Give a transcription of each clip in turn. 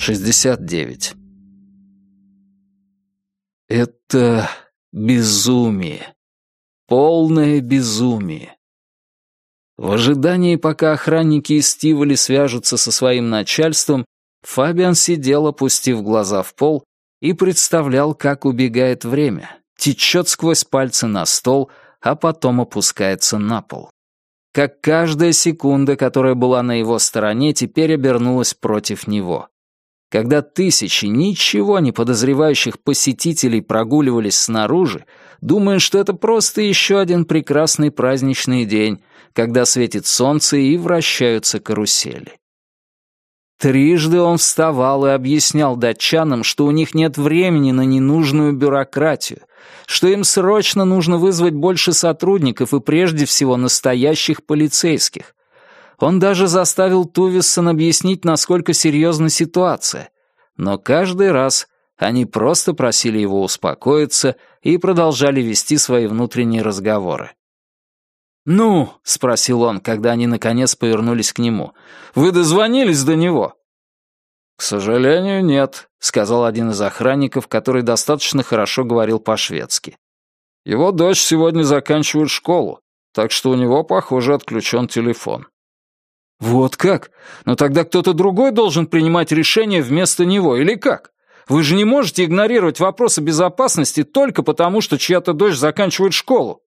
69. Это безумие. Полное безумие. В ожидании, пока охранники из Тиволи свяжутся со своим начальством, Фабиан сидел, опустив глаза в пол, и представлял, как убегает время, течет сквозь пальцы на стол, а потом опускается на пол. Как каждая секунда, которая была на его стороне, теперь обернулась против него. Когда тысячи ничего не подозревающих посетителей прогуливались снаружи, думая, что это просто еще один прекрасный праздничный день, когда светит солнце и вращаются карусели. Трижды он вставал и объяснял датчанам, что у них нет времени на ненужную бюрократию, что им срочно нужно вызвать больше сотрудников и прежде всего настоящих полицейских. Он даже заставил Тувиссон объяснить, насколько серьезна ситуация, но каждый раз они просто просили его успокоиться и продолжали вести свои внутренние разговоры. «Ну?» — спросил он, когда они наконец повернулись к нему. «Вы дозвонились до него?» «К сожалению, нет», — сказал один из охранников, который достаточно хорошо говорил по-шведски. «Его дочь сегодня заканчивает школу, так что у него, похоже, отключен телефон». «Вот как? Но тогда кто-то другой должен принимать решение вместо него, или как? Вы же не можете игнорировать вопросы безопасности только потому, что чья-то дочь заканчивает школу».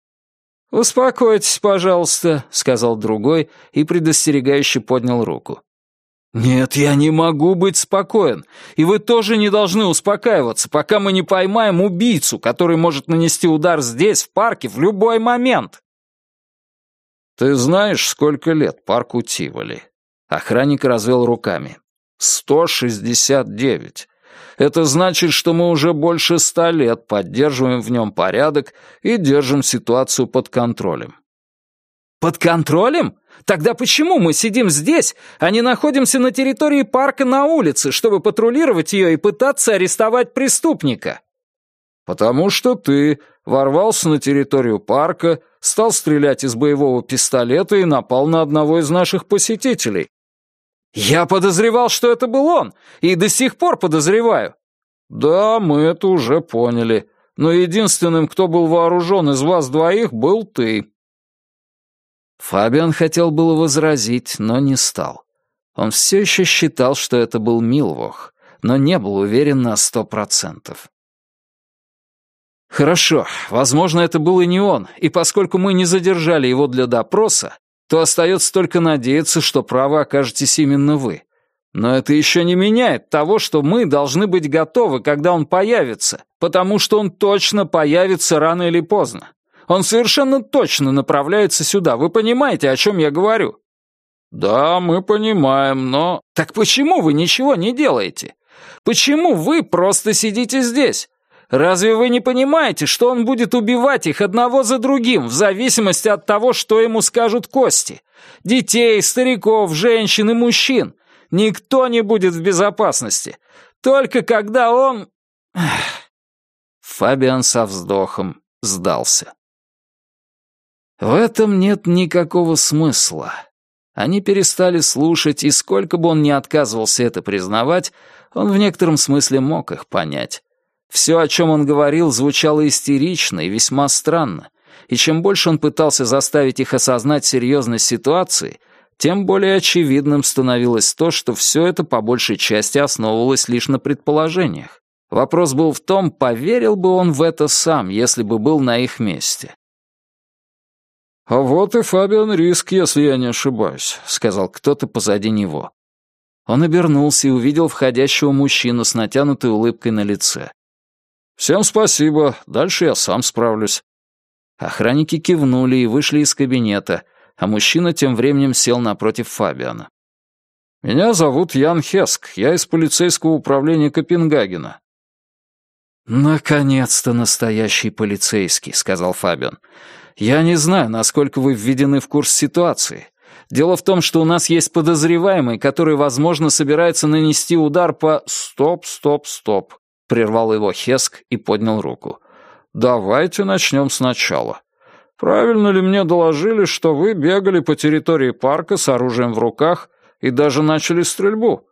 «Успокойтесь, пожалуйста», — сказал другой и предостерегающе поднял руку. «Нет, я не могу быть спокоен, и вы тоже не должны успокаиваться, пока мы не поймаем убийцу, который может нанести удар здесь, в парке, в любой момент». «Ты знаешь, сколько лет парку Тиволи?» Охранник развел руками. «Сто шестьдесят девять. Это значит, что мы уже больше ста лет поддерживаем в нем порядок и держим ситуацию под контролем. Под контролем? Тогда почему мы сидим здесь, а не находимся на территории парка на улице, чтобы патрулировать ее и пытаться арестовать преступника? Потому что ты ворвался на территорию парка, стал стрелять из боевого пистолета и напал на одного из наших посетителей. «Я подозревал, что это был он, и до сих пор подозреваю». «Да, мы это уже поняли. Но единственным, кто был вооружен из вас двоих, был ты». Фабиан хотел было возразить, но не стал. Он все еще считал, что это был Милвох, но не был уверен на сто процентов. «Хорошо, возможно, это был и не он, и поскольку мы не задержали его для допроса, то остается только надеяться, что правы окажетесь именно вы. Но это еще не меняет того, что мы должны быть готовы, когда он появится, потому что он точно появится рано или поздно. Он совершенно точно направляется сюда. Вы понимаете, о чем я говорю?» «Да, мы понимаем, но...» «Так почему вы ничего не делаете? Почему вы просто сидите здесь? Разве вы не понимаете, что он будет убивать их одного за другим, в зависимости от того, что ему скажут кости? Детей, стариков, женщин и мужчин. Никто не будет в безопасности. Только когда он...» Фабиан со вздохом сдался. В этом нет никакого смысла. Они перестали слушать, и сколько бы он ни отказывался это признавать, он в некотором смысле мог их понять. Все, о чем он говорил, звучало истерично и весьма странно, и чем больше он пытался заставить их осознать серьезность ситуации, тем более очевидным становилось то, что все это по большей части основывалось лишь на предположениях. Вопрос был в том, поверил бы он в это сам, если бы был на их месте. «А вот и Фабиан Риск, если я не ошибаюсь», — сказал кто-то позади него. Он обернулся и увидел входящего мужчину с натянутой улыбкой на лице. «Всем спасибо, дальше я сам справлюсь». Охранники кивнули и вышли из кабинета, а мужчина тем временем сел напротив Фабиана. «Меня зовут Ян Хеск, я из полицейского управления Копенгагена». «Наконец-то настоящий полицейский», — сказал Фабиан. «Я не знаю, насколько вы введены в курс ситуации. Дело в том, что у нас есть подозреваемый, который, возможно, собирается нанести удар по... Стоп, стоп, стоп. — прервал его Хеск и поднял руку. «Давайте начнем сначала. Правильно ли мне доложили, что вы бегали по территории парка с оружием в руках и даже начали стрельбу?»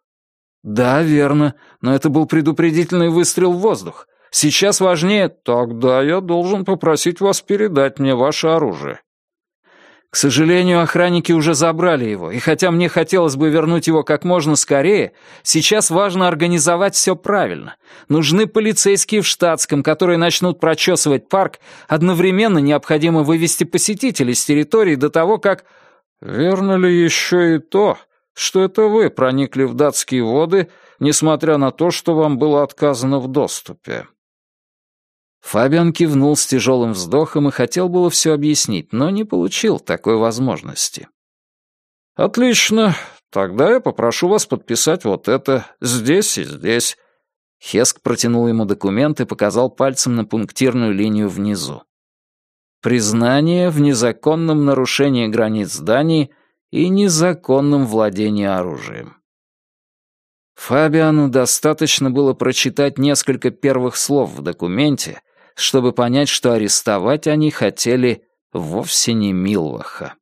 «Да, верно, но это был предупредительный выстрел в воздух. Сейчас важнее...» «Тогда я должен попросить вас передать мне ваше оружие». К сожалению, охранники уже забрали его, и хотя мне хотелось бы вернуть его как можно скорее, сейчас важно организовать все правильно. Нужны полицейские в штатском, которые начнут прочесывать парк, одновременно необходимо вывести посетителей с территории до того, как... Верно ли еще и то, что это вы проникли в датские воды, несмотря на то, что вам было отказано в доступе?» Фабиан кивнул с тяжелым вздохом и хотел было все объяснить, но не получил такой возможности. «Отлично. Тогда я попрошу вас подписать вот это здесь и здесь». Хеск протянул ему документ и показал пальцем на пунктирную линию внизу. Признание в незаконном нарушении границ зданий и незаконном владении оружием. Фабиану достаточно было прочитать несколько первых слов в документе, чтобы понять, что арестовать они хотели вовсе не Милваха.